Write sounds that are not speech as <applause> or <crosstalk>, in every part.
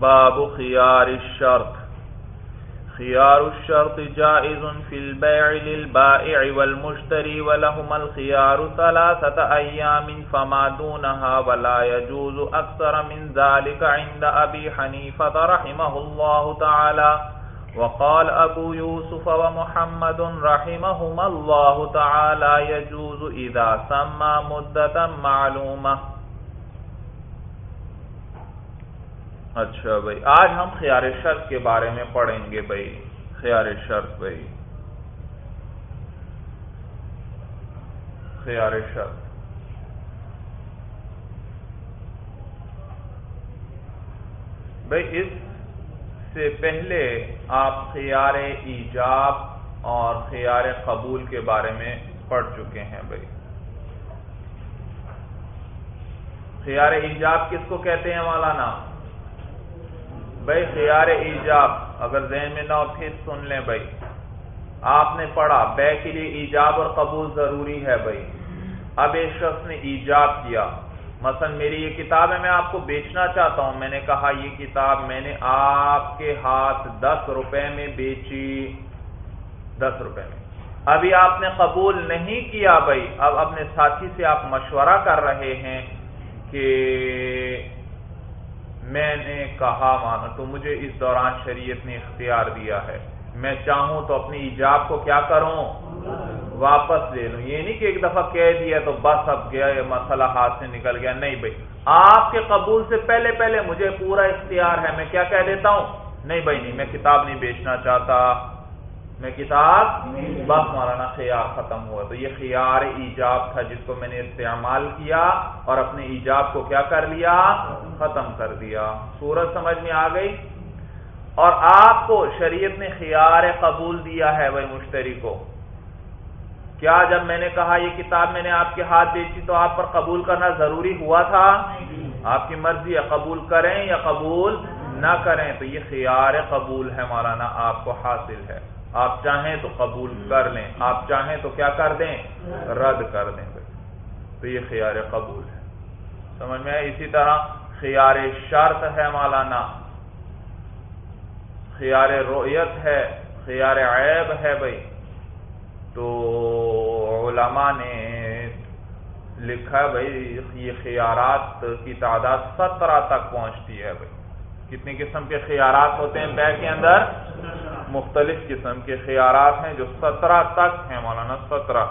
باب خيار الشرط. خيار الشرط جائز في البيع للبائع والمشتري ولهما الخيار ثلاثة أيام فما دونها ولا يجوز أكثر من ذلك عند أبي حنيفة رحمه الله تعالى. وقال ابو یوسف و محمد رحمهما اللہ تعالی يجوز اذا سما مدتا معلومہ اچھا بھائی، آج ہم خیار شرط کے بارے میں پڑھیں گے بھائی۔ خیار شرط بھائی۔ خیار شرط۔ بھائی، اس سے پہلے آپ خیار ایجاب اور خیار قبول کے بارے میں پڑھ چکے ہیں بھائی۔ خیار ایجاب کس کو کہتے ہیں مولانا؟ بھائی خیار ایجاب، اگر ذہن میں نہ ہو پھر سن لیں بھائی آپ نے پڑھا، بے کے لیے ایجاب اور قبول ضروری ہے بھائی اب ایک شخص نے ایجاب کیا۔ مثلا میری یہ کتاب ہے، میں آپ کو بیچنا چاہتا ہوں۔ میں نے کہا، یہ کتاب میں نے آپ کے ہاتھ دس روپے میں بیچی۔ دس روپے میں۔ ابھی آپ نے قبول نہیں کیا بھائی اب اپنے ساتھی سے آپ مشورہ کر رہے ہیں کہ میں نے کہا مانا تو مجھے اس دوران شریعت نے اختیار دیا ہے۔ میں چاہوں تو اپنی ایجاب کو کیا کروں؟ واپس لے لوں۔ یہ نہیں کہ ایک دفعہ کہہ دیا تو بس اب گیا، یہ مسئلہ ہاتھ سے نکل گیا۔ نہیں بھائی، آپ کے قبول سے پہلے پہلے مجھے پورا اختیار ہے۔ میں کیا کہہ دیتا ہوں؟ نہیں بھائی، نہیں، میں کتاب نہیں بیچنا چاہتا۔ میں کتاب بس مولانا خیار ختم ہوا تو یہ خیار ایجاب تھا جس کو میں نے استعمال کیا اور اپنے ایجاب کو کیا کر لیا؟ ختم کر دیا۔ سورج سمجھ میں آ گئی؟ اور آپ کو شریعت نے خیار قبول دیا ہے وہ مشتری کو۔ کیا جب میں نے کہا یہ کتاب میں نے آپ کے ہاتھ بیچی تو آپ پر قبول کرنا ضروری ہوا تھا؟ آپ کی مرضی ہے قبول کریں یا قبول نہ کریں تو یہ خیار قبول ہے مولانا آپ کو حاصل ہے۔ آپ چاہیں تو قبول کر لیں، آپ چاہیں تو کیا کر دیں؟ رد کر دیں تو یہ خیار قبول ہے۔ سمجھ میں اسی طرح خیار شرط ہے مولانا۔ خیار رویت ہے، خیار عیب ہے بھائی۔ تو علماء نے لکھا بھائی، یہ خیارات کی تعداد سترہ تک پہنچتی ہے بھائی۔ کتنی قسم کے خیارات ہوتے ہیں بے کے اندر؟ مختلف قسم کے خیارات ہیں جو سترہ تک ہیں مولانا، سترہ۔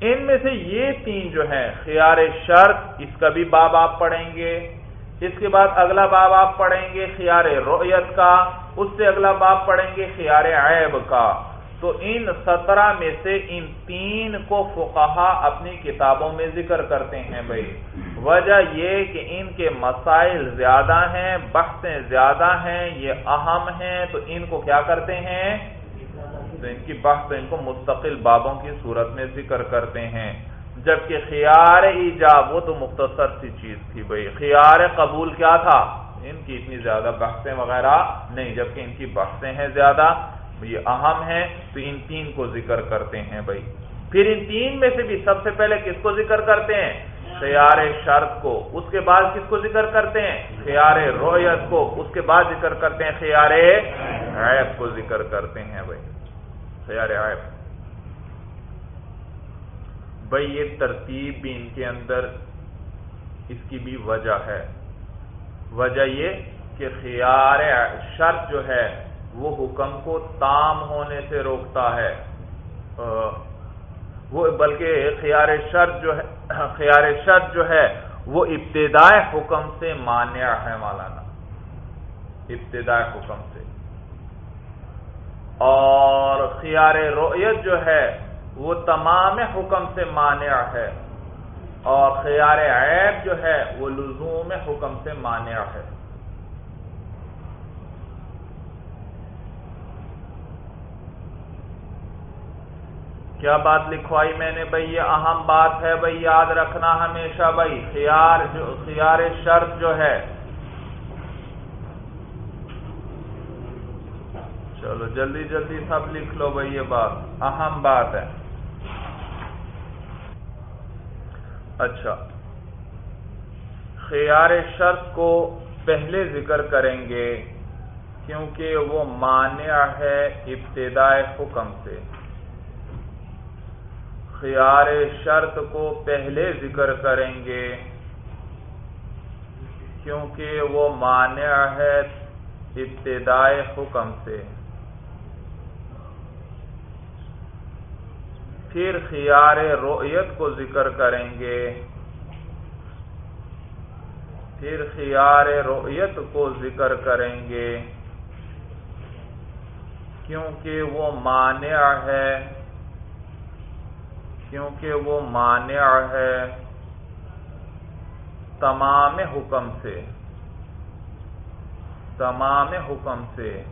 ان میں سے یہ تین جو ہیں، خیار شرط، اس کا بھی باب آپ پڑھیں گے۔ اس کے بعد اگلا باب آپ پڑھیں گے، خیار رویت کا۔ اس سے اگلا باب پڑھیں گے، خیار عیب کا۔ تو ان سترہ میں سے ان تین کو فقہا اپنی کتابوں میں ذکر کرتے ہیں بھائی۔ وجہ یہ کہ ان کے مسائل زیادہ ہیں، بحثیں زیادہ ہیں، یہ اہم ہیں، تو ان کو کیا کرتے ہیں؟ تو ان کی بحث ان کو مستقل بابوں کی صورت میں ذکر کرتے ہیں۔ جبکہ خیار ایجاب وہ تو مختصر سی چیز تھی بھائی۔ خیار قبول کیا تھا؟ ان کی اتنی زیادہ بحثیں وغیرہ نہیں، جبکہ ان کی بحثیں ہیں زیادہ، یہ اہم ہے تو ان تین کو ذکر کرتے ہیں بھائی۔ پھر ان تین میں سے بھی سب سے پہلے کس کو ذکر کرتے ہیں؟ خیار شرط کو، اس کے بعد کس کو ذکر کرتے ہیں؟ خیار رویت کو، اس کے بعد ذکر کرتے ہیں خیار عیب کو ذکر کرتے ہیں بھائی۔ خیار عیب۔ بھائی، یہ ترتیب بھی ان کے اندر اس کی بھی وجہ ہے۔ وجہ یہ کہ خیار شرط جو ہے، وہ حکم کو تام ہونے سے روکتا ہے۔ وہ بلکہ خیار شرط جو ہے، خیار شرط جو ہے، وہ ابتدائے حکم سے مانع ہے مولانا۔ ابتدائے حکم سے۔ اور خیار رویت جو ہے، وہ تمام حکم سے مانع ہے۔ اور خیار عیب جو ہے، وہ لزوم حکم سے مانع ہے۔ کیا بات لکھوائی میں نے بھائی یہ اہم بات ہے بھائی یاد رکھنا ہمیشہ بھائی خیار جو خیار شرط جو ہے۔ چلو جلدی جلدی سب لکھ لو بھائی یہ بات۔ اہم بات ہے۔ اچھا۔ خیار شرط کو پہلے ذکر کریں گے کیونکہ وہ مانع ہے ابتدائے حکم سے۔ خیار شرط کو پہلے ذکر کریں گے۔ کیونکہ وہ مانع ہے ابتدائے حکم سے۔ پھر خیار رویت کو ذکر کریں گے۔ پھر خیار رویت کو ذکر کریں گے۔ کیونکہ وہ مانع ہے کیونکہ وہ مانع ہے تمام حکم سے۔ تمام حکم سے۔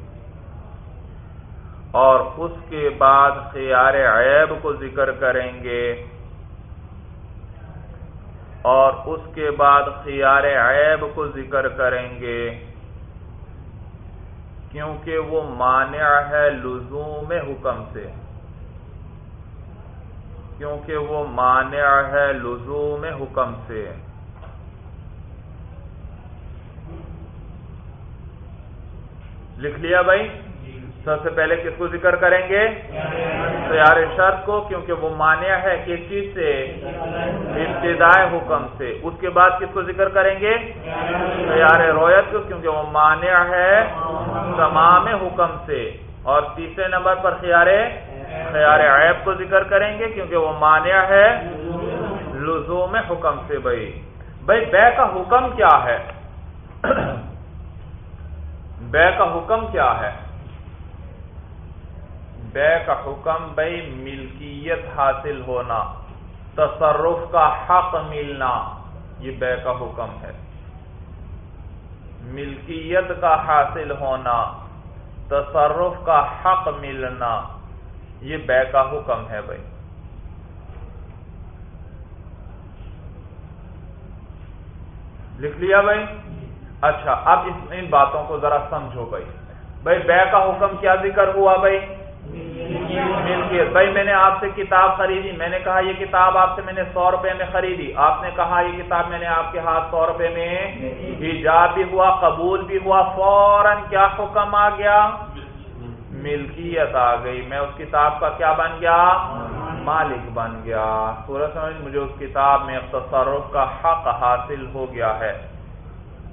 اور اس کے بعد خیار عیب کو ذکر کریں گے۔ اور اس کے بعد خیار عیب کو ذکر کریں گے۔ کیونکہ وہ مانع ہے لزوم حکم سے۔ کیونکہ وہ مانع ہے لزوم حکم سے۔ لکھ لیا بھائی؟ سب سے پہلے کس کو ذکر کریں گے؟ خیار شرط کو کیونکہ وہ مانع ہے کس چیز سے؟ ابتدائے حکم سے۔ اس کے بعد کس کو ذکر کریں گے؟ خیار رویت کو کیونکہ وہ مانع ہے تمام حکم سے۔ اور تیسرے نمبر پر خیار خیار عیب کو ذکر کریں گے کیونکہ وہ مانع ہے لزوم حکم سے بھائی۔ بھائی، بے کا حکم کیا ہے؟ بے کا حکم کیا ہے؟ بے کا حکم بھائی، ملکیت حاصل ہونا، تصرف کا حق ملنا، یہ بے کا حکم ہے۔ ملکیت کا حاصل ہونا، تصرف کا حق ملنا یہ بے کا حکم ہے بھائی۔ لکھ لیا بھائی؟ اچھا اب ان باتوں کو ذرا سمجھو بھائی۔ بھائی بے کا حکم کیا ذکر ہوا بھائی؟ ملکیت بھائی میں نے آپ سے کتاب خریدی۔ میں نے کہا یہ کتاب آپ سے میں نے سو روپے میں خریدی۔ آپ نے کہا یہ کتاب میں نے آپ کے ہاتھ سو روپے میں ایجاب بھی ہوا قبول بھی ہوا فوراً کیا حکم آ گیا؟ ملکیت آ گئی۔ میں اس کتاب کا کیا بن گیا؟ مالک بن گیا۔ سورج سمجھ، مجھے اس کتاب میں تصرف کا حق حاصل ہو گیا ہے۔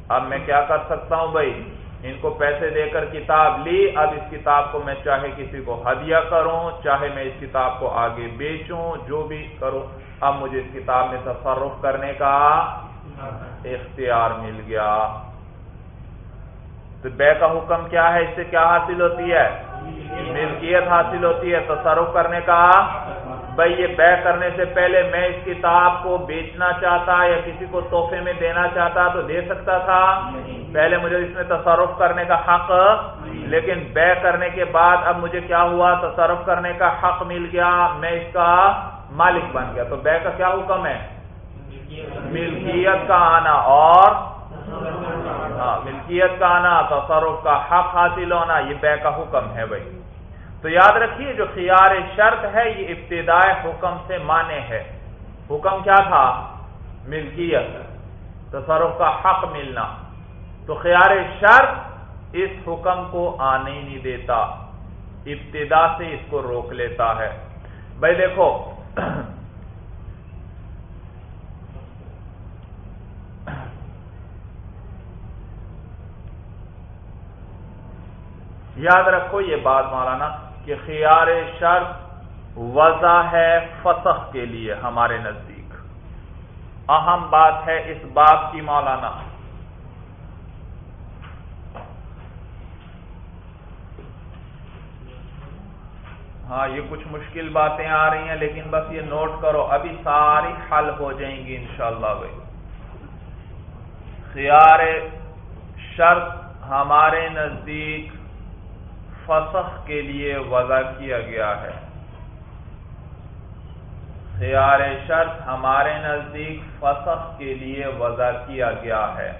اب میں کیا کر سکتا ہوں بھائی؟ ان کو پیسے دے کر کتاب لی۔ اب اس کتاب کو میں چاہے کسی کو ہدیہ کروں، چاہے میں اس کتاب کو آگے بیچوں، جو بھی کروں۔ اب مجھے اس کتاب میں تصرف کرنے کا اختیار مل گیا۔ تو بے کا حکم کیا ہے؟ اس سے کیا حاصل ہوتی ہے؟ ملکیت حاصل ہوتی ہے تصرف کرنے کا۔ بھائی، یہ بے کرنے سے پہلے میں اس کتاب کو بیچنا چاہتا یا کسی کو تحفے میں دینا چاہتا تو دے سکتا تھا۔ پہلے مجھے اس میں تصرف کرنے کا حق، لیکن بے کرنے کے بعد اب مجھے کیا ہوا؟ تصرف کرنے کا حق مل گیا، میں اس کا مالک بن گیا۔ تو بے کا کیا حکم ہے؟ ملکیت کا آنا۔ اور ہاں ملکیت کا آنا، تصرف کا حق حاصل ہونا، یہ بے کا حکم ہے بھائی۔ تو یاد رکھیے، جو خیار شرط ہے، یہ ابتدائے حکم سے مانے ہے۔ حکم کیا تھا؟ ملکیت، تصرف کا حق ملنا۔ تو خیار شرط اس حکم کو آنے ہی نہیں دیتا ابتدا سے اس کو روک لیتا ہے۔ بھائی دیکھو یاد رکھو یہ بات مولانا کہ خیار شرط وضع ہے فسخ کے لیے ہمارے نزدیک۔ اہم بات ہے اس بات کی مولانا۔ ہاں یہ کچھ مشکل باتیں آ رہی ہیں، لیکن بس یہ نوٹ کرو، ابھی ساری حل ہو جائیں گی انشاءاللہ بھائی۔ خیار شرط ہمارے نزدیک فسخ کے لیے وضع کیا گیا ہے۔ خیار شرط ہمارے نزدیک فسخ کے لیے وضع کیا گیا ہے۔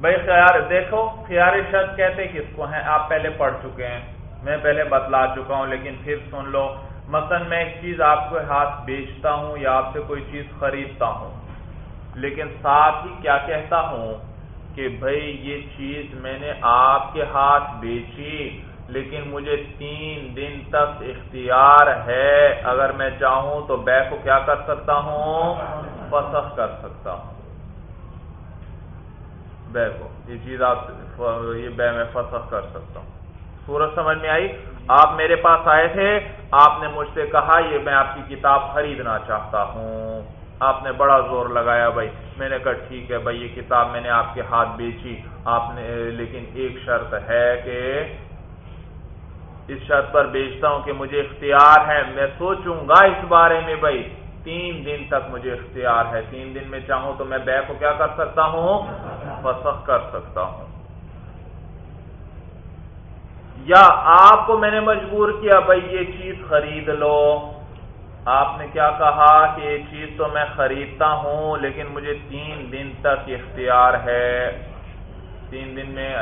بھائی خیار، دیکھو، خیار شرط کہتے کس کو ہیں؟ آپ پہلے پڑھ چکے ہیں، میں پہلے بتلا چکا ہوں، لیکن پھر سن لو۔ مثلا میں ایک چیز آپ کو ہاتھ بیچتا ہوں یا آپ سے کوئی چیز خریدتا ہوں، لیکن ساتھ ہی کیا کہتا ہوں کہ بھائی یہ چیز میں نے آپ کے ہاتھ بیچی، لیکن مجھے تین دن تک اختیار ہے، اگر میں چاہوں تو بے کو کیا کر سکتا ہوں؟ فسخ کر سکتا ہوں۔ بے کو، یہ چیز آپ یہ بے میں فسخ کر سکتا ہوں۔ سورج سمجھ میں آئی؟ آپ میرے پاس آئے تھے، آپ نے مجھ سے کہا، یہ میں آپ کی کتاب خریدنا چاہتا ہوں۔ آپ نے بڑا زور لگایا بھائی۔ میں نے کہا، ٹھیک ہے بھائی، یہ کتاب میں نے آپ کے ہاتھ بیچی۔ آپ نے، لیکن ایک شرط ہے کہ اس شرط پر بیچتا ہوں کہ مجھے اختیار ہے۔ میں سوچوں گا اس بارے میں بھائی۔ تین دن تک مجھے اختیار ہے۔ تین دن میں چاہوں تو میں بے کو کیا کر سکتا ہوں؟ فسخ کر سکتا ہوں۔ یا آپ کو میں نے مجبور کیا، بھائی یہ چیز خرید لو۔ آپ نے کیا کہا کہ یہ چیز تو میں خریدتا ہوں، لیکن مجھے تین دن تک اختیار ہے۔ تین دن میں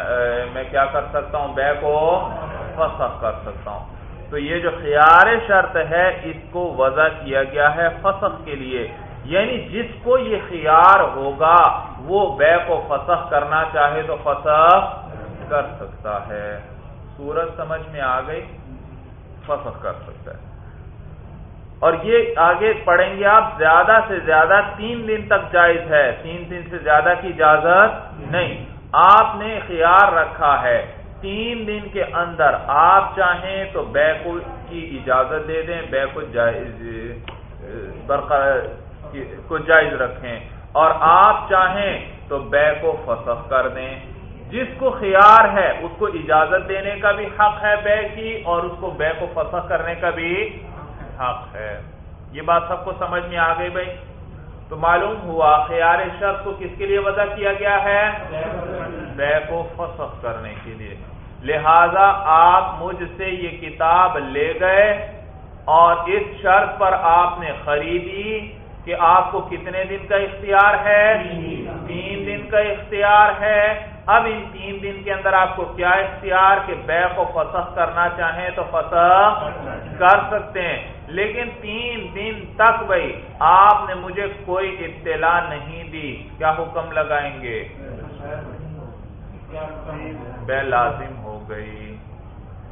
میں کیا کر سکتا ہوں؟ بے کو فسخ کر سکتا ہوں۔ تو یہ جو خیار شرط ہے، اس کو وضع کیا گیا ہے فسخ کے لیے۔ یعنی جس کو یہ خیار ہوگا، وہ بے کو فسخ کرنا چاہے تو فسخ کر سکتا ہے۔ سورج سمجھ میں آ گئی، فسخ کر سکتا ہے۔ اور یہ آگے پڑھیں گے آپ، زیادہ سے زیادہ تین دن تک جائز ہے، تین دن سے زیادہ کی اجازت نہیں۔ آپ نے خیال رکھا ہے، تین دن کے اندر آپ چاہیں تو بے کی اجازت دے دیں بے کو جائز، برقرار کو جائز رکھیں۔ اور آپ چاہیں تو بے کو فسخ کر دیں۔ جس کو خیار ہے، اس کو اجازت دینے کا بھی حق ہے بے کی، اور اس کو بے کو فسخ کرنے کا بھی حق ہے۔ یہ بات سب کو سمجھ میں آ گئی بھائی۔ تو معلوم ہوا خیار شخص کو کس کے لیے وضع کیا گیا ہے؟ بے کو فسخ کرنے کے لیے۔ لہذا آپ مجھ سے یہ کتاب لے گئے، اور اس شرط پر آپ نے خریدی کہ آپ کو کتنے دن کا اختیار ہے؟ تین دن کا اختیار ہے۔ اب ان تین دن کے اندر آپ کو کیا اختیار کہ بے کو فسخ کرنا چاہیں تو فسخ کر سکتے ہیں۔ لیکن تین دن تک بھائی، آپ نے مجھے کوئی اطلاع نہیں دی۔ کیا حکم لگائیں گے؟ بے لازم ہو گئی۔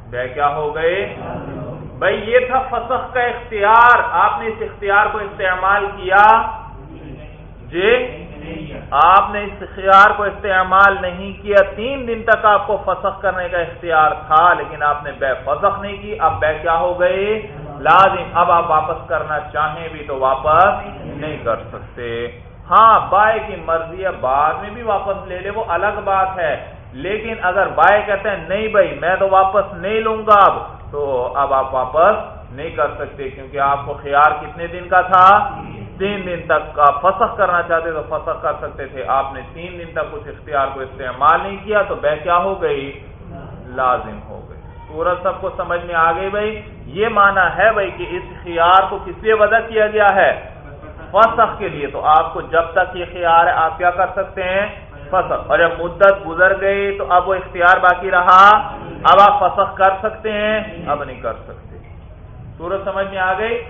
بے کیا ہو گئی؟ بھائی، یہ تھا فسخ کا اختیار۔ آپ نے اس اختیار کو استعمال کیا؟ جی؟ آپ نے اس اختیار کو استعمال نہیں کیا، تین دن تک آپ کو فسخ کرنے کا اختیار تھا، لیکن آپ نے بے فسخ نہیں کی۔ اب بے کیا ہو گئی لازم۔ اب آپ واپس کرنا چاہیں بھی تو واپس نہیں کر سکتے۔ ہاں بائے کی مرضی ہے، بعد میں بھی واپس لے لے، وہ الگ بات ہے۔ لیکن اگر بائے کہتے ہیں، نہیں بھائی، میں تو واپس نہیں لوں گا اب، تو اب آپ واپس نہیں کر سکتے، کیونکہ آپ کو خیال کتنے دن کا تھا؟ تین دن تک آپ فسخ کرنا چاہتے تو فسخ کر سکتے تھے۔ آپ نے تین دن تک اس اختیار کو استعمال نہیں کیا تو بہ کیا ہو گئی؟ لازم ہو گئی۔ سورج سب کو سمجھ میں آ گئی بھائی۔ یہ مانا ہے بھائی کہ اس خیار کو کس لیے وضع کیا گیا ہے؟ فسخ کے لیے۔ تو آپ کو جب تک یہ خیار ہے، آپ کیا کر سکتے ہیں؟ فسخ۔ اور جب مدت گزر گئی تو اب وہ اختیار باقی رہا۔ اب آپ فسخ کر سکتے ہیں، اب نہیں کر سکتے۔ سورج سمجھ میں آ گئی۔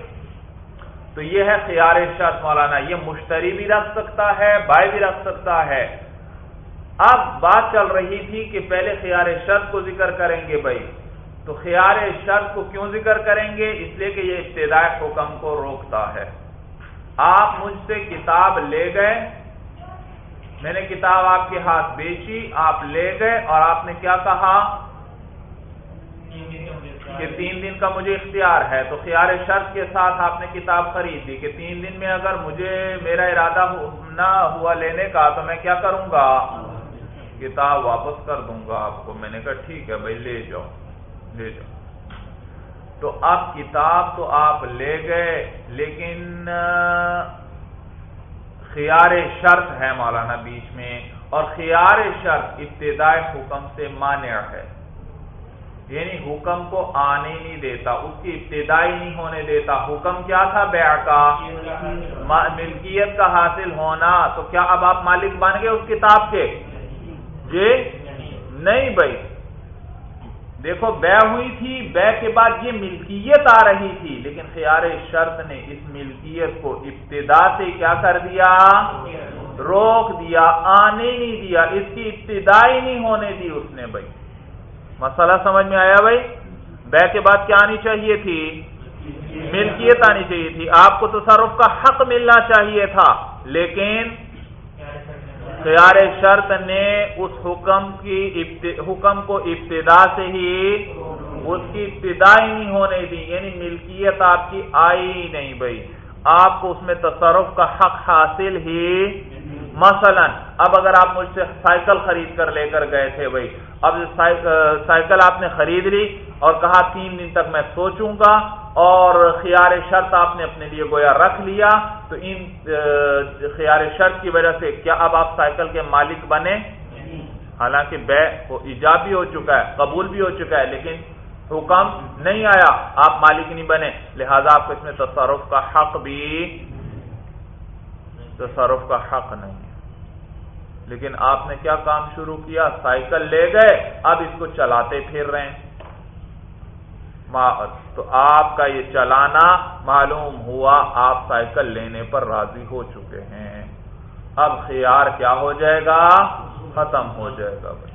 تو یہ ہے خیار ارشاد مولانا، یہ مشتری بھی رکھ سکتا ہے بائی بھی رکھ سکتا ہے۔ اب بات چل رہی تھی کہ پہلے خیار شرط کو ذکر کریں گے بھائی۔ تو خیار شرط کو کیوں ذکر کریں گے؟ اس لیے کہ یہ ابتدائی حکم کو روکتا ہے۔ آپ مجھ سے کتاب لے گئے، میں نے کتاب آپ کے ہاتھ بیچی، آپ لے گئے اور آپ نے کیا کہا؟ کہ تین دن کا مجھے اختیار ہے، تو خیال شرط کے ساتھ آپ نے کتاب خرید دی کہ تین دن میں اگر مجھے میرا ارادہ نہ ہوا لینے کا، تو میں کیا کروں گا؟ کتاب واپس کر دوں گا آپ کو۔ میں نے کہا ٹھیک ہے بھائی، لے جاؤ لے جاؤ۔ تو اب کتاب تو آپ لے گئے، لیکن، خیار شرط ہے مولانا بیچ میں، اور خیار شرط ابتدائی حکم سے مانع ہے۔ یعنی حکم کو آنے نہیں دیتا اس کی ابتدائی نہیں ہونے دیتا۔ حکم کیا تھا؟ بیع کا۔ ملکیت۔ کا حاصل ہونا۔ تو کیا اب آپ مالک بن گئے اس کتاب کے؟ جی؟ نہیں بھائی۔ دیکھو بے ہوئی تھی بے کے بعد یہ ملکیت آ رہی تھی لیکن خیار شرط نے اس ملکیت کو ابتدا سے کیا کر دیا؟ روک دیا۔ آنے نہیں دیا۔ اس کی ابتدا ہی نہیں ہونے دی اس نے بھائی۔ مسئلہ سمجھ میں آیا بھائی؟ بے کے بعد کیا آنی چاہیے تھی؟ ملکیت آنی چاہیے تھی۔ آپ کو تصرف کا حق ملنا چاہیے تھا، لیکن خیار شرط نے اس حکم کی حکم کو ابتدا سے ہی اس کی ابتدا ہی نہیں ہونے دی یعنی ملکیت آپ کی آئی ہی نہیں بھائی۔ آپ کو اس میں تصرف کا حق حاصل ہی مثلا، اب اگر آپ مجھ سے سائیکل خرید کر لے کر گئے تھے بھائی، اب سائیکل آپ نے خرید لی اور کہا تین دن تک میں سوچوں گا اور خیار شرط آپ نے اپنے لیے گویا رکھ لیا، تو ان خیار شرط کی وجہ سے کیا اب آپ سائیکل کے مالک بنے؟ حالانکہ بے ایجاب بھی ہو چکا ہے، قبول بھی ہو چکا ہے، لیکن حکم نہیں آیا، آپ مالک نہیں بنے۔ لہذا آپ کو اس میں تصرف کا حق بھی، تصرف کا حق نہیں۔ لیکن آپ نے کیا کام شروع کیا؟ سائیکل لے گئے، اب اس کو چلاتے پھر رہے ہیں۔ تو آپ کا یہ چلانا معلوم ہوا، آپ سائیکل لینے پر راضی ہو چکے ہیں۔ اب خیار کیا ہو جائے گا؟ ختم ہو جائے گا بھائی۔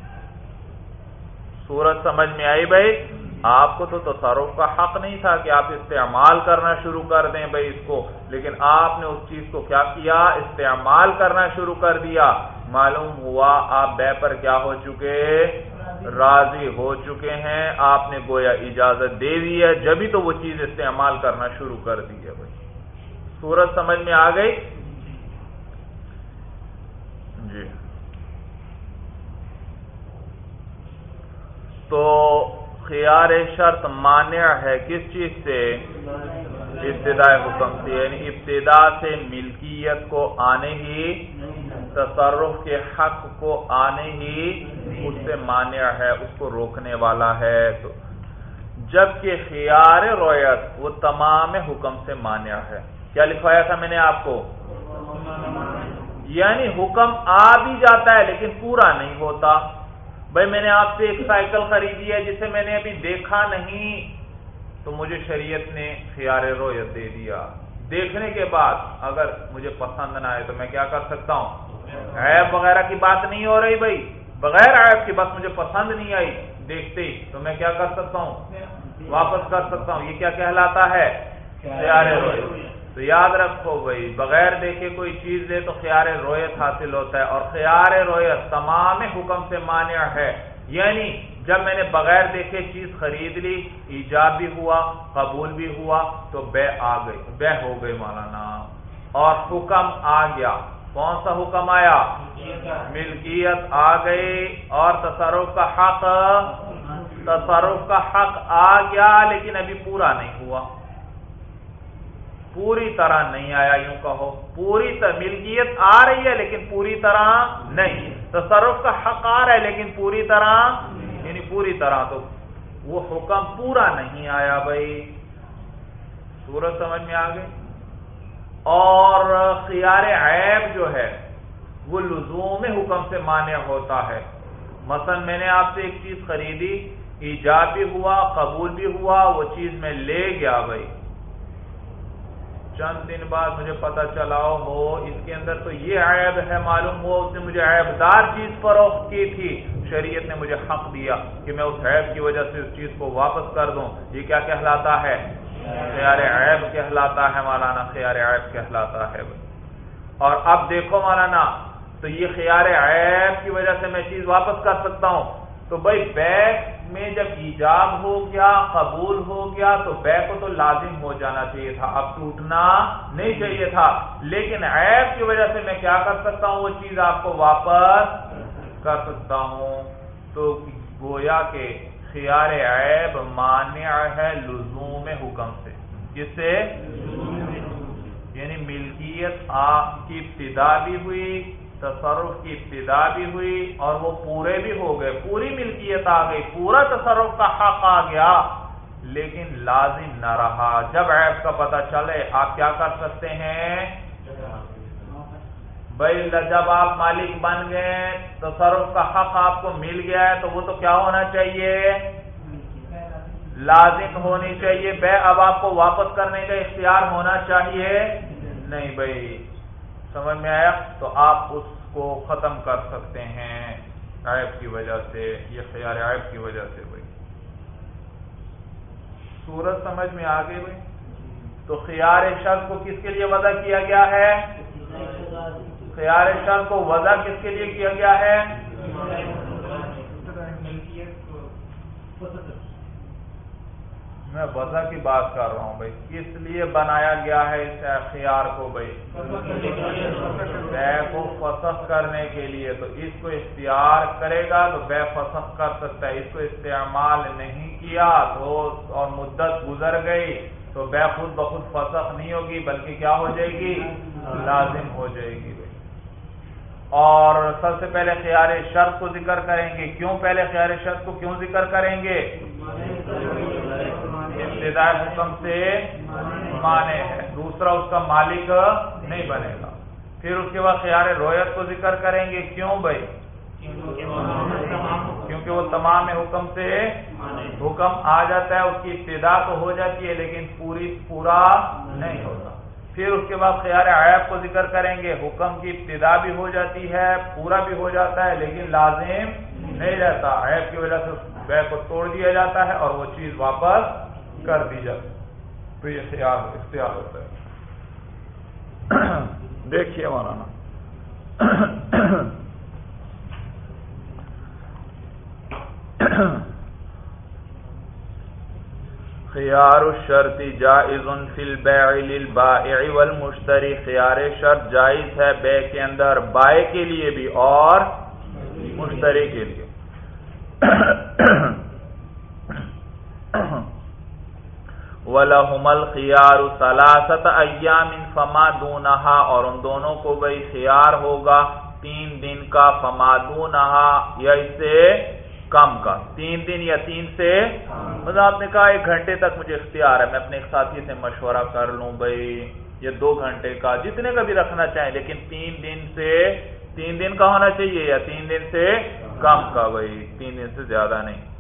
سورج سمجھ میں آئی بھائی؟ آپ کو تو تصرف کا حق نہیں تھا کہ آپ استعمال کرنا شروع کر دیں بھائی اس کو، لیکن آپ نے اس چیز کو کیا کیا؟ استعمال کرنا شروع کر دیا۔ معلوم ہوا آپ بے پر کیا ہو چکے؟ راضی ہو چکے ہیں۔ آپ نے گویا اجازت دے دی ہے۔ جبھی تو وہ چیز استعمال کرنا شروع کر دی ہے بھائی۔ سورج سمجھ میں آ گئی؟ جی۔ تو خیار شرط مانع ہے کس چیز سے؟ ابتدائی حکم سے یعنی ابتدا سے ملکیت کو آنے ہی، تصرف کے حق کو آنے ہی اس سے مانع ہے، اس کو روکنے والا ہے۔ تو جبکہ خیار رویت وہ تمام حکم سے مانع ہے۔ کیا لکھوایا تھا میں نے آپ کو؟ یعنی حکم آ بھی جاتا ہے لیکن پورا نہیں ہوتا۔ بھائی میں نے آپ سے ایک سائیکل خریدی ہے جسے میں نے ابھی دیکھا نہیں۔ تو مجھے شریعت نے خیار رویت دے دیا۔ دیکھنے کے بعد اگر مجھے پسند نہ آئے تو میں کیا کر سکتا ہوں؟ عیب وغیرہ کی بات نہیں ہو رہی بھائی۔ بغیر عیب کی بس مجھے پسند نہیں آئی۔ دیکھتے ہی تو میں کیا کر سکتا ہوں؟ واپس کر سکتا ہوں۔ یہ کیا کہلاتا ہے؟ خیار رویت۔ تو یاد رکھو بھائی، بغیر دیکھے کوئی چیز دے تو خیار رویت حاصل ہوتا ہے اور خیار رویت تمام حکم سے مانع ہے۔ یعنی جب میں نے بغیر دیکھے چیز خرید لی، ایجاب بھی ہوا، قبول بھی ہوا، تو بے آ گئی، بے ہو گئی مولانا۔ اور حکم آ گیا۔ کون سا حکم آیا؟ ملکیت آ گئی۔ اور تصرف کا حق، تصرف کا حق آ گیا، لیکن ابھی پورا نہیں ہوا۔ پوری طرح نہیں آیا، یوں کہو۔ پوری ملکیت آ رہی ہے لیکن پوری طرح نہیں تصرف کا حق آ رہا ہے لیکن پوری طرح یعنی پوری طرح تو وہ حکم پورا نہیں آیا بھائی۔ سورج سمجھ میں آ گئی اور خیار عیب جو ہے، وہ لزوم حکم سے مانع ہوتا ہے۔ مثلا میں نے آپ سے ایک چیز خریدی، ایجاب بھی ہوا، قبول بھی ہوا، وہ چیز میں لے گیا بھائی۔ چند دن بعد مجھے پتا چلا ہو، اس کے اندر تو یہ عیب ہے معلوم ہوا، اس نے مجھے عیب دار چیز فروخت کی تھی۔ شریعت نے مجھے حق دیا کہ میں اس عیب کی وجہ سے اس چیز کو واپس کر دوں۔ یہ کیا کہلاتا ہے؟ خیار عیب کہلاتا ہے مولانا، خیار عیب کہلاتا ہے۔ اور اب دیکھو مولانا، تو یہ خیار عیب کی وجہ سے میں چیز واپس کر سکتا ہوں۔ تو بھائی بیگ میں جب ایجاب ہو گیا، قبول ہو گیا، تو بے کو تو لازم ہو جانا چاہیے تھا۔ اب ٹوٹنا نہیں چاہیے تھا۔ لیکن عیب کی وجہ سے میں کیا کر سکتا ہوں؟ وہ چیز آپ کو واپس کر سکتا ہوں۔ تو گویا کے خیار عیب مانع ہے لزوم حکم سے۔ جس سے؟ یعنی ملکیت آپ کی ابتدا بھی ہوئی تصرف کی ابتدا بھی ہوئی اور وہ پورے بھی ہو گئے، پوری ملکیت آ گئی، پورا تصرف کا حق آ گیا، لیکن لازم نہ رہا۔ جب عیب کا پتہ چلے، آپ کیا کر سکتے ہیں؟ بھائی، جب آپ مالک بن گئے، تصرف کا حق آپ کو مل گیا ہے، تو وہ تو کیا ہونا چاہیے؟ لازم ہونی چاہیے۔ بے اب آپ کو واپس کرنے کا اختیار ہونا چاہیے؟ نہیں بھائی۔ سمجھ میں آیا تو آپ اس کو ختم کر سکتے ہیں عائب کی وجہ سے، یہ خیال عائب کی وجہ سے بھائی سورج سمجھ میں آ گئی بھائی تو خیار شرط کو کس کے لیے وضع کیا گیا ہے؟ خیار شرط کو وضع کس کے لیے کیا گیا ہے؟ میں وضع کی بات کر رہا ہوں بھائی۔ کس لیے بنایا گیا ہے اس اختیار کو بھائی؟ بے کو فسخ کرنے کے لیے۔ تو اس کو اختیار کرے گا تو بے فسخ کر سکتا ہے۔ اس کو استعمال نہیں کیا تو اور مدت گزر گئی تو بے خود بخود فسخ نہیں ہوگی، بلکہ کیا ہو جائے گی؟ لازم ہو جائے گی بھائی۔ اور سب سے پہلے خیال شرط کو ذکر کریں گے۔ کیوں پہلے خیال شرط کو کیوں ذکر کریں گے؟ ابتدائی حکم سے مانے ہے۔ دوسرا اس کا مالک نہیں بنے گا۔ پھر اس کے بعد خیال رویت کو ذکر کریں گے۔ کیوں بھائی؟ کیونکہ وہ تمام حکم سے حکم آ جاتا ہے، اس کی ابتدا تو ہو جاتی ہے، لیکن پوری پورا نہیں ہوتا۔ پھر اس کے بعد خیال عیب کو ذکر کریں گے۔ حکم کی ابتدا بھی ہو جاتی ہے، پورا بھی ہو جاتا ہے، لیکن لازم نہیں رہتا۔ عیب کی وجہ سے بے کو توڑ دیا جاتا ہے اور وہ چیز واپس کر دی جاتی تو یہ خیال، اختیار ہوتا ہے۔ دیکھیے مولانا۔ خیار الشرط جائز فی البیع للبائع والمشتری۔ خیار شرط جائز ہے بے کے اندر بائے کے لیے بھی اور مشتری کے لیے۔ وَلَهُمَ الْخِيَارُ ثَلَاثَةَ أَيَّامٍ فَمَا دُونَهَا اور ان دونوں کو بھئی خیار ہوگا تین دن کا فما دونہا، یا اس سے کم کا۔ تین دن یا تین سے مطلب آپ نے کہا ایک گھنٹے تک مجھے اختیار ہے، میں اپنے ایک ساتھی سے مشورہ کر لوں بھائی، یہ دو گھنٹے کا، جتنے کا بھی رکھنا چاہیں، لیکن تین دن سے تین دن کا ہونا چاہیے یا تین دن سے کم کا؟ بھائی تین دن سے زیادہ نہیں۔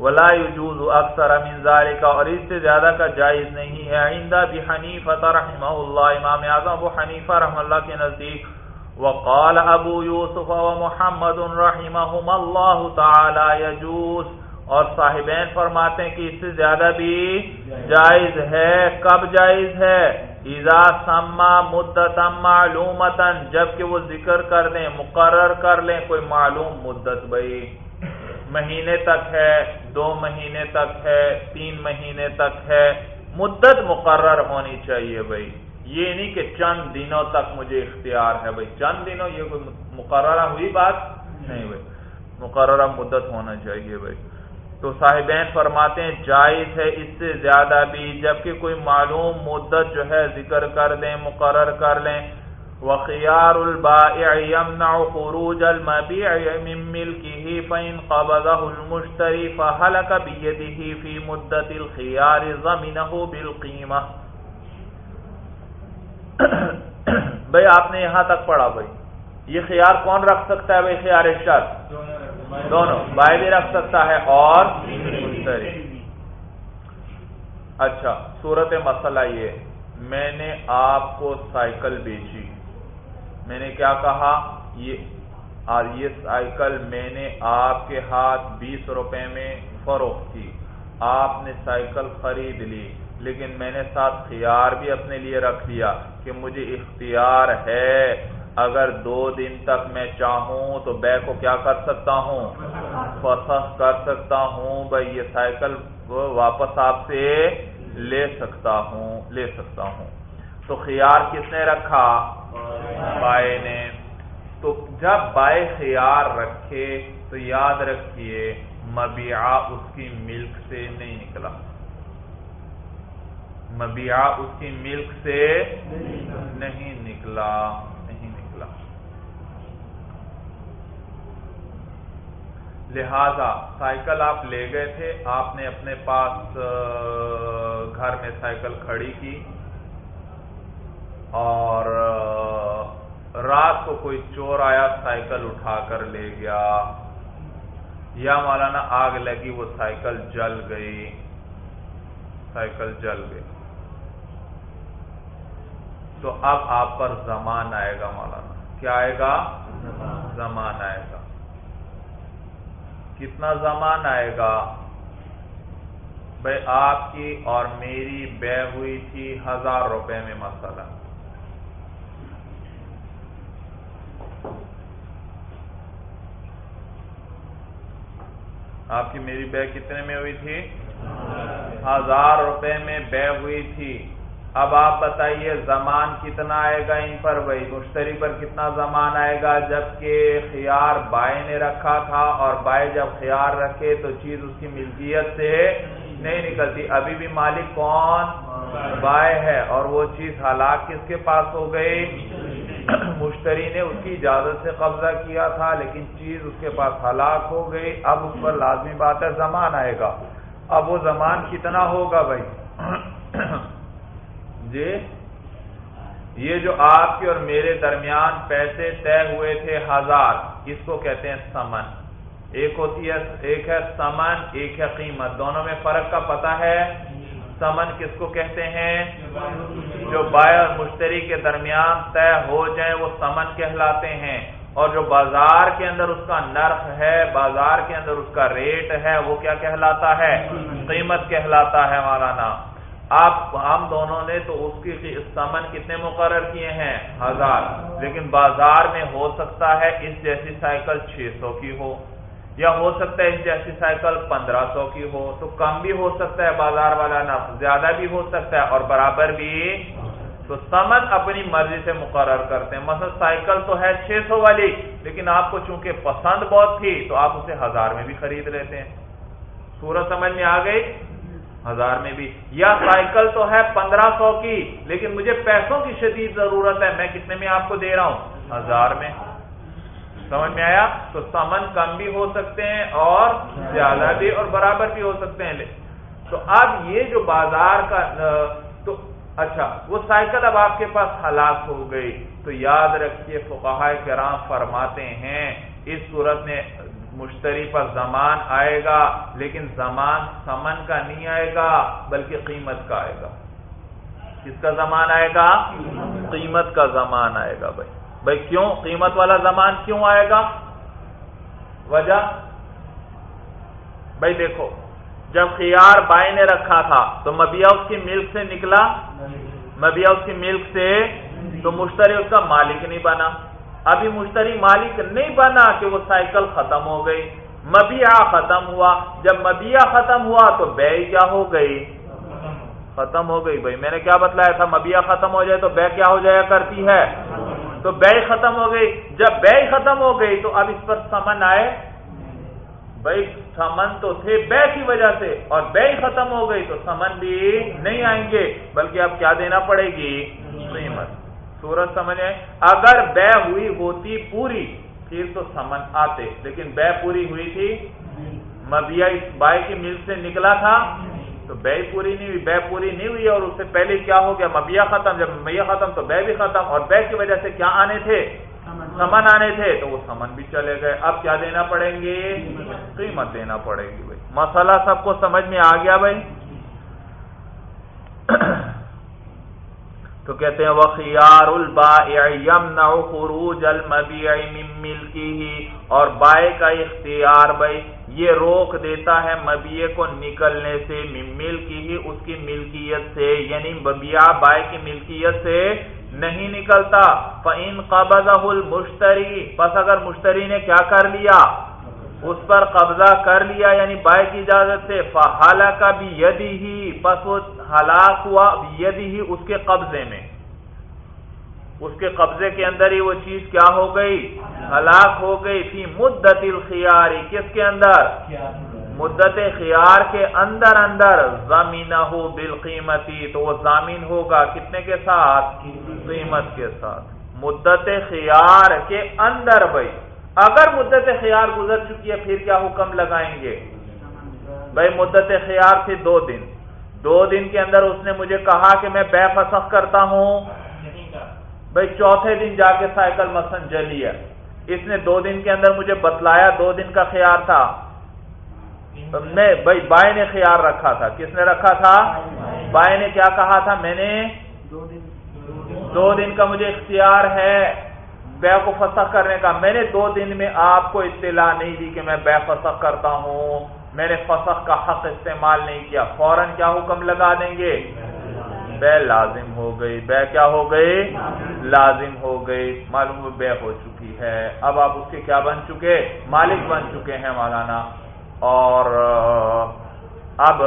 ولا يجوز اکثر من ذلك، اور اس سے زیادہ کا جائز نہیں ہے۔ عندہ بھی حنیفہ رحمہ اللہ، امام اعظم ابو حنیفہ رحم اللہ کے نزدیک، وقال ابو یوسف و محمد رحمہم اللہ تعالی یجوز، اور صاحبین فرماتے ہیں کہ اس سے زیادہ بھی جائز ہے۔ کب جائز ہے؟ اذا سما مدتا معلومتا جبکہ وہ ذکر کر دیں، مقرر کر لیں، کوئی معلوم مدت بھائی مہینے تک ہے، دو مہینے تک ہے، تین مہینے تک ہے۔ مدت مقرر ہونی چاہیے بھائی۔ یہ نہیں کہ چند دنوں تک مجھے اختیار ہے بھائی۔ چند دنوں یہ کوئی مقررہ ہوئی بات نہیں بھائی۔ مقررہ مدت ہونا چاہیے بھائی۔ تو صاحبین فرماتے ہیں، جائز ہے اس سے زیادہ بھی، جبکہ کوئی معلوم مدت جو ہے ذکر کر دیں، مقرر کر لیں۔ وخيار البائع يمنع خروج المبيع من ملكه فإن قبضه المشتري فهلك بيده في مدة الخيار ضمنه بالقيمة <coughs> بھئی آپ نے یہاں تک پڑھا بھئی یہ خیار کون رکھ سکتا ہے بھئی خیار شرط دونوں بائے بھی رکھ سکتا ہے اور مشتری۔ اچھا صورت مسئلہ یہ، میں نے آپ کو سائیکل بیچی۔ میں نے کیا کہا؟ یہ سائیکل میں نے آپ کے ہاتھ بیس روپے میں فروخت کی۔ آپ نے سائیکل خرید لی، لیکن میں نے ساتھ خیار بھی اپنے لیے رکھ لیا کہ مجھے اختیار ہے۔ اگر دو دن تک میں چاہوں تو بے کو کیا کر سکتا ہوں؟ فسخ کر سکتا ہوں۔ بھائی، یہ سائیکل واپس آپ سے لے سکتا ہوں، لے سکتا ہوں۔ تو خیار کس نے رکھا؟ بائے نے۔ تو جب بائے خیار رکھے تو یاد رکھیے، مبیعہ اس کی ملک سے نہیں نکلا۔ مبیعہ اس کی ملک سے نہیں نکلا نہیں نکلا۔ لہذا سائیکل آپ لے گئے تھے، آپ نے اپنے پاس گھر میں سائیکل کھڑی کی۔ اور رات کو کوئی چور آیا، سائیکل اٹھا کر لے گیا۔ یا مولانا آگ لگی، وہ سائیکل جل گئی۔ سائیکل جل گئی۔ تو اب آپ پر زمان آئے گا مولانا۔ کیا آئے گا؟ زمان آئے گا۔ کتنا زمان آئے گا؟ بھائی آپ کی اور میری بے ہوئی تھی ہزار روپے میں مسئلہ آپ کی میری بے کتنے میں ہوئی تھی؟ ہزار روپے میں بے ہوئی تھی۔ اب آپ بتائیے زمان کتنا آئے گا ان پر؟ بھائی، مشتری پر کتنا زمان آئے گا؟ جبکہ خیار بائے نے رکھا تھا اور بائے جب خیار رکھے تو چیز اس کی ملکیت سے نہیں نکلتی۔ ابھی بھی مالک کون؟ بائے ہے اور وہ چیز ہلاک کس کے پاس ہو گئی؟ <coughs> مشتری نے اس کی اجازت سے قبضہ کیا تھا، لیکن چیز اس کے پاس ہلاک ہو گئی۔ اب اس پر لازمی بات ہے، زمان آئے گا۔ اب وہ زمان کتنا ہوگا بھائی؟ <coughs> جی یہ جو آپ کے اور میرے درمیان پیسے طے ہوئے تھے ہزار اس کو کہتے ہیں؟ سمن۔ ایک ہوتی ہے، ایک ہے سمن، ایک ہے قیمت۔ دونوں میں فرق کا پتہ ہے۔ سمن کس کو کہتے ہیں؟ جو بائے اور مشتری کے درمیان طے ہو جائیں وہ سمن کہلاتے ہیں۔ اور جو بازار کے اندر اس کا نرخ ہے، بازار کے اندر اس کا ریٹ ہے، وہ کیا کہلاتا ہے؟ قیمت کہلاتا ہے، مولانا۔ آپ، ہم دونوں نے تو اس کی سمن کتنے مقرر کیے ہیں؟ ہزار۔ لیکن بازار میں ہو سکتا ہے اس جیسی سائیکل چھ سو کی ہو۔ یا ہو سکتا ہے اس جیسی سائیکل پندرہ سو کی ہو تو کم بھی ہو سکتا ہے، بازار والا نف زیادہ بھی ہو سکتا ہے اور برابر بھی۔ تو سمن اپنی مرضی سے مقرر کرتے ہیں۔ مثلا سائیکل تو ہے چھ سو والی، لیکن آپ کو چونکہ پسند بہت تھی تو آپ اسے ہزار میں بھی خرید لیتے ہیں۔ سورج سمجھ میں آ گئی؟ ہزار میں بھی۔ یا سائیکل تو ہے پندرہ سو کی، لیکن مجھے پیسوں کی شدید ضرورت ہے۔ میں کتنے میں آپ کو دے رہا ہوں؟ ہزار میں۔ سمجھ میں آیا؟ تو سمن کم بھی ہو سکتے ہیں اور زیادہ بھی اور برابر بھی ہو سکتے ہیں۔ تو اب یہ جو بازار کا، تو اچھا وہ سائیکل اب آپ کے پاس ہلاک ہو گئی۔ تو یاد رکھیے فقہ کرام فرماتے ہیں، اس صورت میں مشتری پر زمان آئے گا، لیکن زمان سمن کا نہیں آئے گا، بلکہ قیمت کا آئے گا۔ کس کا زمان آئے گا؟ قیمت کا زمان آئے گا بھائی۔ بھائی کیوں قیمت والا زمان کیوں آئے گا؟ وجہ؟ بھائی دیکھو، جب خیار بائی نے رکھا تھا، تو مبیا اس کی ملک سے نکلا؟ مبیا اس کی ملک سے؟ تو مشتری اس کا مالک نہیں بنا۔ ابھی مشتری مالک نہیں بنا کہ وہ سائیکل ختم ہو گئی۔ مبیا ختم ہوا۔ جب مبیا ختم ہوا تو بے کیا ہو گئی؟ ختم ہو گئی۔ بھائی میں نے کیا بتلایا تھا؟ مبیا ختم ہو جائے تو بے کیا ہو جایا کرتی ہے؟ تو بے ختم ہو گئی۔ جب بے ختم ہو گئی تو اب اس پر سمن آئے۔ بھائی، سمن تو تھے بے کی وجہ سے۔ اور بے ختم ہو گئی تو سمن بھی نہیں آئیں گے، بلکہ اب کیا دینا پڑے گی؟ قیمت سورج سمجھ اگر بے ہوئی ہوتی پوری، پھر تو سمن آتے۔ لیکن بے پوری ہوئی تھی۔ مبیا اس بائی کی مل سے نکلا تھا۔ تو بے پوری نہیں ہوئی بے پوری نہیں ہوئی اور اس سے پہلے کیا ہو گیا؟ مبیا ختم جب مبیا ختم تو بے بھی ختم اور بے کی وجہ سے کیا آنے تھے؟ سمن۔ آنے تھے تو وہ سمن بھی چلے گئے۔ اب کیا دینا پڑیں گے؟ قیمت دینا پڑے گی بھائی۔ مسئلہ سب کو سمجھ میں آ گیا بھائی؟ تو کہتے ہیں وخیار البا خروج المبیع من ملکی اور بائے کا اختیار بھائی، یہ روک دیتا ہے مبیے کو نکلنے سے مل کی ہی اس کی ملکیت سے یعنی مبیا بائے کی ملکیت سے نہیں نکلتا۔ فعین قبض المشتری بس اگر مشتری نے کیا کر لیا؟ اس پر قبضہ کر لیا یعنی بائے کی اجازت سے۔ فہلا کا بھی یدی ہی بس وہ ہلاک ہوا یدی ہی اس کے قبضے میں۔ اس کے قبضے کے اندر ہی وہ چیز کیا ہو گئی؟ ہلاک ہو گئی۔ تھی مدت الخیاری کس کے اندر؟ مدت خیار کے اندر اندر۔ زمین ہو بالقیمتی، تو وہ زمین ہوگا کتنے کے ساتھ؟ قیمت کے ساتھ۔ مدت خیار کے اندر بھائی۔ اگر مدت خیار گزر چکی ہے، پھر کیا حکم لگائیں گے؟ بھائی، مدت خیار تھی دو دن۔ دو دن کے اندر اس نے مجھے کہا کہ میں بے فسخ کرتا ہوں۔ بھائی، چوتھے دن جا کے سائیکل مثلا جلی ہے۔ اس نے دو دن کے اندر مجھے بتلایا، دو دن کا خیال تھا۔ نہیں بھائی، بائیں نے خیال رکھا تھا۔ کس نے رکھا تھا؟ بائیں نے کیا کہا تھا؟ میں نے، دو دن کا مجھے اختیار ہے۔ بے کو فسخ کرنے کا میں نے دو دن میں آپ کو اطلاع نہیں دی کہ میں بے فسخ کرتا ہوں۔ میں نے فسخ کا حق استعمال نہیں کیا۔ فوراً کیا حکم لگا دیں گے؟ بے لازم ہو گئی۔ بے کیا ہو گئی؟ لازم ہو گئی۔ معلوم بے ہو چکی ہے۔ اب آپ اس کے کیا بن چکے؟ مالک بن چکے ہیں مولانا۔ اور اب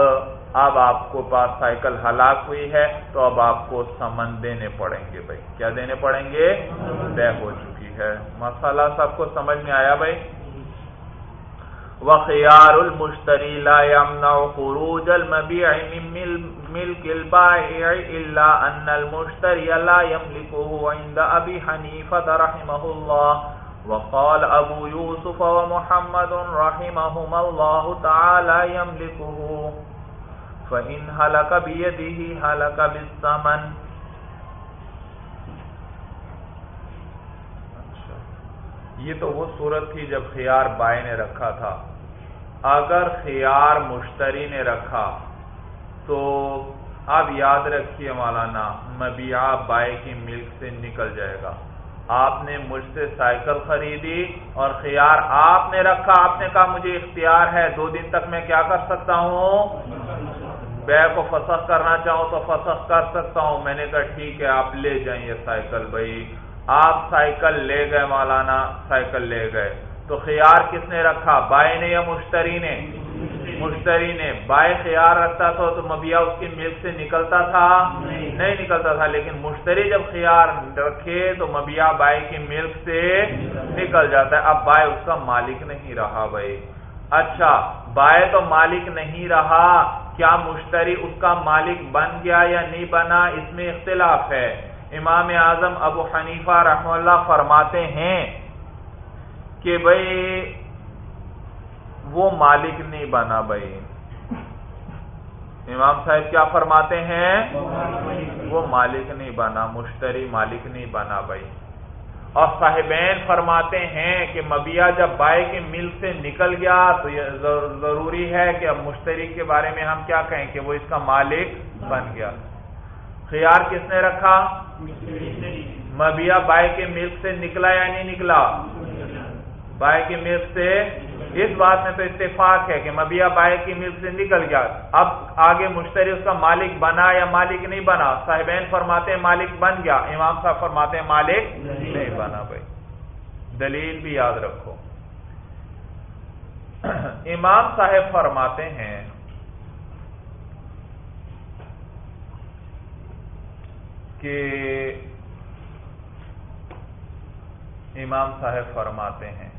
اب آپ کو پاس سائیکل ہلاک ہوئی ہے تو اب آپ کو سمن دینے پڑیں گے بھائی۔ کیا دینے پڑیں گے؟ طے ہو چکی ہے۔ مسئلہ سب کو سمجھ میں آیا بھائی؟ وخیار المشتری لا يمنع خروج المبيع من ملك البائع الا ان المشتری لا يملكه عند ابي حنيفه رحمه الله وقال ابو يوسف ومحمد رحمهما الله تعالى يملكه فَإِنْ هَلَكَ بِيَدِهِ هَلَكَ بِالسَّمَنِ اچھا۔ یہ تو وہ صورت تھی جب خیار بائے نے رکھا تھا۔ اگر خیار مشتری نے رکھا، تو اب یاد رکھیے مولانا مبیع بائے کی ملک سے نکل جائے گا۔ آپ نے مجھ سے سائیکل خریدی اور خیار آپ نے رکھا۔ آپ نے کہا مجھے اختیار ہے، دو دن تک میں کیا کر سکتا ہوں؟ بے کو فسخ کرنا چاہوں تو فسخ کر سکتا ہوں۔ میں نے کہا ٹھیک ہے، آپ لے جائیں یہ سائیکل بھائی۔ آپ سائیکل لے گئے مولانا، سائیکل لے گئے۔ تو خیار کس نے رکھا؟ بائے نے یا مشتری نے؟ مشتری نے۔ بائے خیار رکھتا تھا تو مبیا اس کی ملک سے نکلتا تھا؟ نہیں نکلتا تھا، لیکن مشتری جب خیار رکھے تو مبیا بائے کی ملک سے نکل جاتا ہے۔ اب بائے اس کا مالک نہیں رہا بھائی۔ اچھا بائے تو مالک نہیں رہا، کیا مشتری اس کا مالک بن گیا یا نہیں بنا؟ اس میں اختلاف ہے۔ امام اعظم ابو حنیفہ رحم اللہ فرماتے ہیں کہ بھائی وہ مالک نہیں بنا بھائی امام صاحب کیا فرماتے ہیں؟ وہ مالک نہیں بنا، مشتری مالک نہیں بنا بھائی اور صاحبین فرماتے ہیں کہ مبیا جب بائے کے مل سے نکل گیا تو یہ ضروری ہے کہ اب مشتری کے بارے میں ہم کیا کہیں کہ وہ اس کا مالک بن گیا۔ خیار کس نے رکھا؟ مبیا بائے کے ملک سے نکلا یا نہیں نکلا؟ بائے کے ملک سے اس بات میں تو اتفاق ہے کہ مبیا بائے کی ملک سے نکل گیا۔ اب آگے مشتری اس کا مالک بنا یا مالک نہیں بنا؟ صاحبین فرماتے ہیں مالک بن گیا، امام صاحب فرماتے ہیں مالک نہیں بنا بھائی۔ دلیل بھی یاد رکھو۔ امام صاحب فرماتے ہیں، کہ امام صاحب فرماتے ہیں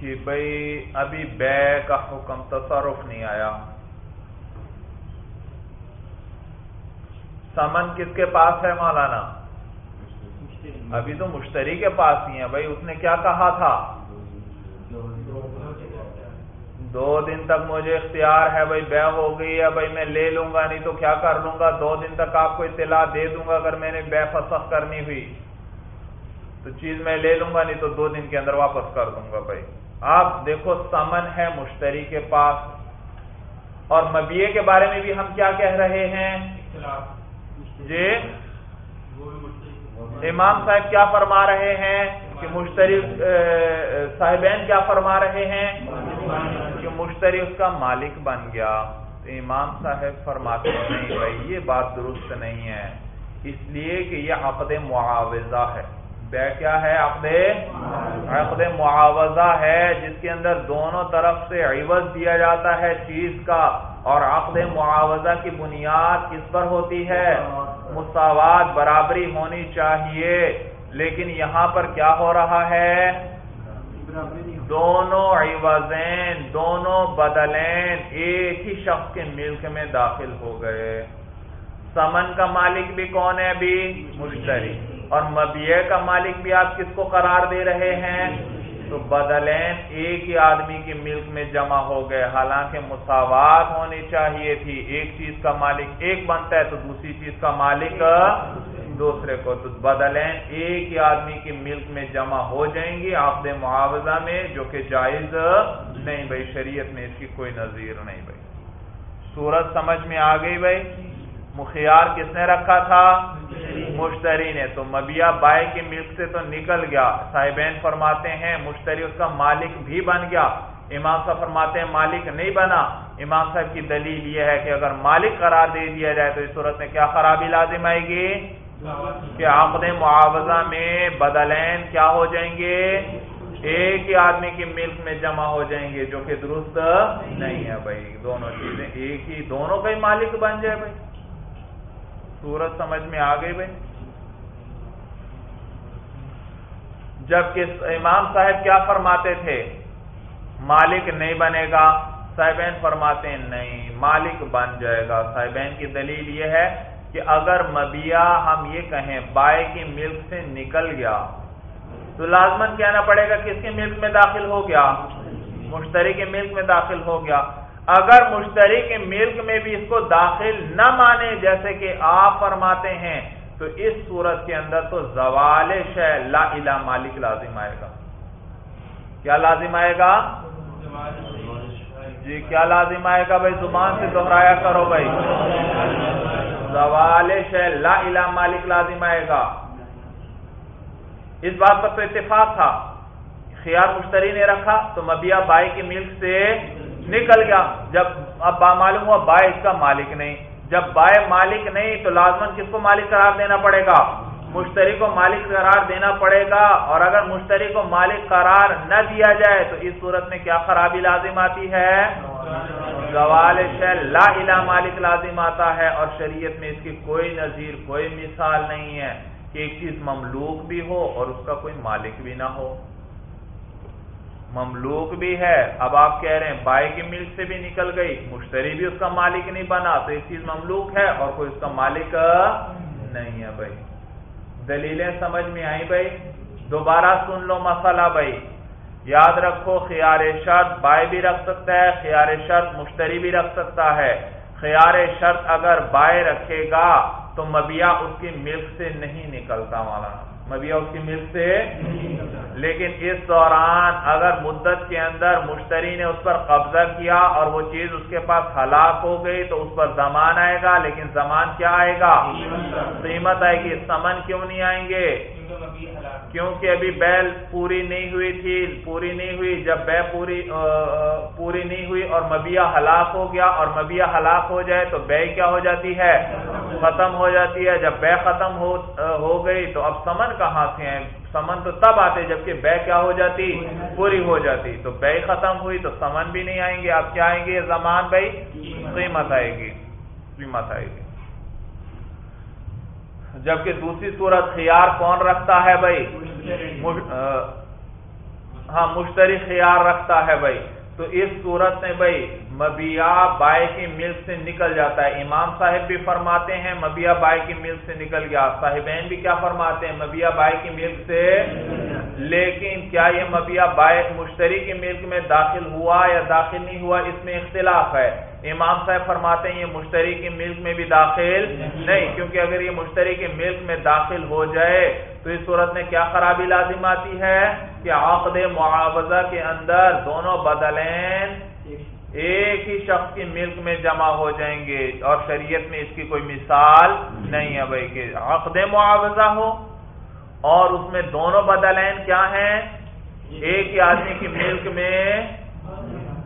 کہ بھائی ابھی بے کا حکم تصرف نہیں آیا۔ سمن کس کے پاس ہے مولانا؟ ابھی تو مشتری کے پاس ہی ہے بھائی اس نے کیا کہا تھا؟ دو دن تک مجھے اختیار ہے بھائی بے ہو گئی ہے بھائی میں لے لوں گا، نہیں تو کیا کر لوں گا؟ دو دن تک آپ کو اطلاع دے دوں گا اگر میں نے بے فسخ کرنی ہوئی۔ تو چیز میں لے لوں گا، نہیں تو دو دن کے اندر واپس کر دوں گا بھائی آپ دیکھو سمن ہے مشتری کے پاس۔ اور مبیے کے بارے میں بھی ہم کیا کہہ رہے ہیں؟ جی۔ امام صاحب کیا فرما رہے ہیں کہ مشتری صاحبین کیا فرما رہے ہیں؟ کہ مشتری اس کا مالک بن گیا۔ امام صاحب فرماتے نہیں بھائی یہ بات درست نہیں ہے۔ اس لیے کہ یہ عقد معاوضہ ہے۔ بے کیا ہے؟ عقد عقد معاوضہ ہے، جس کے اندر دونوں طرف سے عوض دیا جاتا ہے چیز کا، اور عقد معاوضہ کی بنیاد کس پر ہوتی ہے؟ مساوات برابری ہونی چاہیے۔ لیکن یہاں پر کیا ہو رہا ہے؟ دونوں عوضین، دونوں بدلین ایک ہی شخص کے ملک میں داخل ہو گئے۔ سمن کا مالک بھی کون ہے؟ ابھی مشتری۔ اور مبیع کا مالک بھی آپ کس کو قرار دے رہے ہیں؟ تو بدلین ایک ہی آدمی کی ملک میں جمع ہو گئے۔ حالانکہ مساوات ہونی چاہیے تھی۔ ایک چیز کا مالک ایک بنتا ہے تو دوسری چیز کا مالک دوسرے کو۔ تو بدلین ایک ہی آدمی کی ملک میں جمع ہو جائیں گی عقد معاوضہ میں، جو کہ جائز نہیں بھائی، شریعت میں اس کی کوئی نظیر نہیں بھائی۔ سورج سمجھ میں آ گئی بھائی؟ مخیار کس نے رکھا تھا؟ مشتری نے تو مبیا بائی کی ملک سے تو نکل گیا۔ صاحبین فرماتے ہیں، مشتری اس کا مالک بھی بن گیا۔ امام صاحب فرماتے ہیں، مالک نہیں بنا۔ امام صاحب کی دلیل یہ ہے کہ اگر مالک قرار دے دیا جائے تو اس صورت میں کیا خرابی لازم آئے گی؟ کہ عقد معاوضہ میں بدلین کیا ہو جائیں گے؟ ایک ہی آدمی کی ملک میں جمع ہو جائیں گے، جو کہ درست نہیں ہے بھائی۔ دونوں چیزیں ایک ہی، دونوں کا ہی مالک بن جائے بھائی۔ سورت سمجھ میں آ گئی بھائی؟ جبکہ امام صاحب کیا فرماتے تھے؟ مالک نہیں بنے گا صاحبین فرماتے ہیں نہیں، مالک بن جائے گا۔ صاحبین کی دلیل یہ ہے کہ اگر مبیا ہم یہ کہیں، بائے کی ملک سے نکل گیا، تو لازمن کہنا پڑے گا کس کی ملک میں داخل ہو گیا، مشتری کے ملک میں داخل ہو گیا۔ اگر مشتری کے ملک میں بھی اس کو داخل نہ مانے، جیسے کہ آپ فرماتے ہیں تو اس صورت کے اندر تو زوال شہ لا الہ مالک لازم آئے گا۔ کیا لازم آئے گا؟ جی کیا لازم آئے گا بھائی؟ زبان سے دہرایا کرو بھائی۔ زوال شہ لا الہ مالک لازم آئے گا۔ اس بات پر تو اتفاق تھا۔ خیار مشتری نے رکھا تو مبیا بائی کی ملک سے نکل گیا۔ جب اب با معلوم ہوا بائے اس کا مالک نہیں۔ جب بائے مالک نہیں تو لازمن کس کو مالک قرار دینا پڑے گا؟ مشتری کو مالک قرار دینا پڑے گا اور اگر مشتری کو مالک قرار نہ دیا جائے تو اس صورت میں کیا خرابی لازم آتی ہے؟ زوال لا الہ مالک لازم آتا ہے اور شریعت میں اس کی کوئی نظیر، کوئی مثال نہیں ہے کہ ایک چیز مملوک بھی ہو اور اس کا کوئی مالک بھی نہ ہو۔ مملوک بھی ہے۔ اب آپ کہہ رہے ہیں بائی کی ملک سے بھی نکل گئی، مشتری بھی اس کا مالک نہیں بنا، تو ایک چیز مملوک ہے اور کوئی اس کا مالک نہیں ہے بھائی۔ دلیلیں سمجھ میں آئی بھائی؟ دوبارہ سن لو مسئلہ بھائی۔ یاد رکھو، خیار شرط بائی بھی رکھ سکتا ہے، خیار شرط مشتری بھی رکھ سکتا ہے۔ خیار شرط اگر بائے رکھے گا تو مبیا اس کی ملک سے نہیں نکلتا مولانا۔ مبیا اس کی ملک سے لیکن اس دوران اگر مدت کے اندر مشتری نے اس پر قبضہ کیا اور وہ چیز اس کے پاس ہلاک ہو گئی تو اس پر زمان آئے گا، لیکن زمان کیا آئے گا؟ قیمت آئے گی۔ سمن کیوں نہیں آئیں گے؟ کیونکہ ابھی بیل پوری نہیں ہوئی تھی، پوری نہیں ہوئی۔ جب بے پوری پوری نہیں ہوئی اور مبیا ہلاک ہو گیا اور مبیا ہلاک ہو جائے تو بے کیا ہو جاتی ہے؟ ختم ہو جاتی ہے۔ جب بے ختم ہو گئی تو اب سمن کہاں سے ہیں؟ سمن تو تب آتے جبکہ بے کیا ہو جاتی؟ پوری ہو جاتی۔ تو بے ختم ہوئی تو سمن بھی نہیں آئیں گے۔ اب کیا آئیں گے؟ زمان بھائی، قیمت آئے گی۔ قیمت آئے گی۔ جبکہ دوسری صورت خیار کون رکھتا ہے بھائی؟ ہاں مشتری خیار رکھتا ہے بھائی۔ تو اس صورت میں بھائی مبیا بائی کی ملک سے نکل جاتا ہے۔ امام صاحب بھی فرماتے ہیں مبیا بائی کی ملک سے نکل گیا۔ صاحبین بھی کیا فرماتے ہیں؟ مبیا بائی کی ملک سے لیکن کیا یہ مبیا بائی مشتری کی ملک میں داخل ہوا یا داخل نہیں ہوا، اس میں اختلاف ہے۔ امام صاحب فرماتے ہیں یہ مشتری کی ملک میں بھی داخل نہیں، کیونکہ اگر یہ مشتری کی ملک میں داخل ہو جائے تو اس صورت میں کیا خرابی لازم آتی ہے؟ کہ عقد معاوضہ کے اندر دونوں بدلین ایک ہی شخص کی ملک میں جمع ہو جائیں گے اور شریعت میں اس کی کوئی مثال نہیں ہے بھائی کہ عقد معاوضہ ہو۔ اور اس میں دونوں بدلین کیا ہیں؟ ایک ہی آدمی کی ملک میں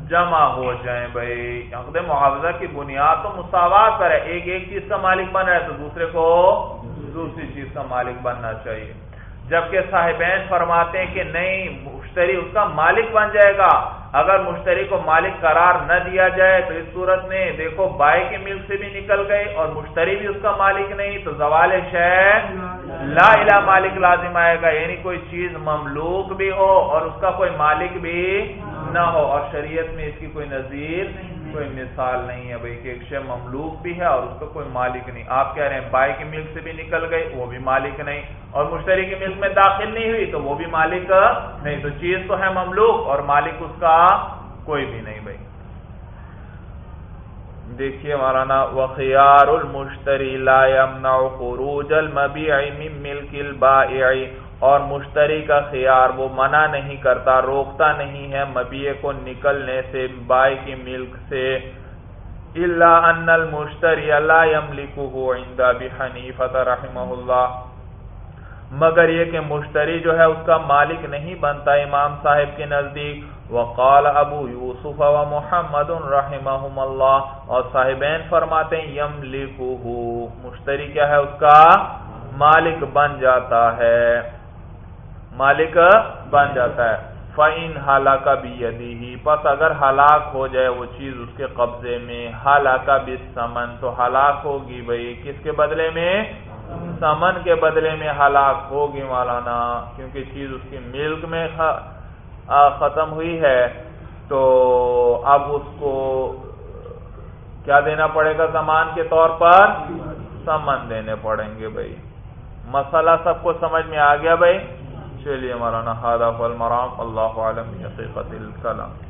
جمع ہو جائیں بھائی۔ عقد معاوضہ کی بنیاد تو مساوات پر ہے۔ ایک ایک چیز کا مالک بن رہا ہے تو دوسرے کو دوسری چیز کا مالک بننا چاہیے۔ جبکہ صاحبین فرماتے ہیں کہ نہیں، مشتری اس کا مالک بن جائے گا۔ اگر مشتری کو مالک قرار نہ دیا جائے تو اس صورت میں دیکھو بائی کی ملک سے بھی نکل گئے اور مشتری بھی اس کا مالک نہیں۔ تو زوال شہر لا الہ مالک لازم آئے گا یعنی کوئی چیز مملوک بھی ہو اور اس کا کوئی مالک بھی نہ ہو اور شریعت میں اس کی کوئی نظیر کوئی مثال نہیں ہے بھائی کہ ایک شے مملوک بھی ہے اور اس کا کوئی مالک نہیں۔ آپ کہہ رہے ہیں بائی کی ملک سے بھی نکل گئی، وہ بھی مالک نہیں۔ اور مشتری کی ملک میں داخل نہیں ہوئی تو وہ بھی مالک نہیں۔ تو چیز تو ہے مملوک اور مالک اس کا کوئی بھی نہیں بھائی۔ دیکھیے مولانا وخیار المشتری لا يمنع خروج المبیع من ملک البائع۔ اور مشتری کا خیار وہ منع نہیں کرتا، روکتا نہیں ہے مبیع کو نکلنے سے، بائی کی ملک سے۔ اللہ ان المشتری لا يملكه عند ابي حنیفہ رحمہ اللہ۔ مگر یہ کہ مشتری جو ہے، اس کا مالک نہیں بنتا امام صاحب کے نزدیک۔ وقال ابو یوسف و محمد رحمہم اللہ۔ اور صاحبین فرماتے ہیں، یملکہ۔ مشتری کیا ہے؟ اس کا مالک بن جاتا ہے۔ مالک بن جاتا ہے۔ فَإِنْ حَلَكَ بِيَدِهِ۔ پس اگر ہلاک ہو جائے وہ چیز اس کے قبضے میں۔ حَلَكَ بِالسَّمَن تو ہلاک ہوگی بھئی کس کے بدلے میں؟ سمن کے بدلے میں ہلاک ہوگی مولانا۔ کیونکہ چیز اس کی ملک میں ختم ہوئی ہے۔ تو اب اس کو کیا دینا پڑے گا سامان کے طور پر؟ سمن دینے پڑیں گے بھائی۔ مسئلہ سب کو سمجھ میں آ گیا بھائی۔ چلیے مولانا خادہ المرام اللہ عالم حقیقت الکلام۔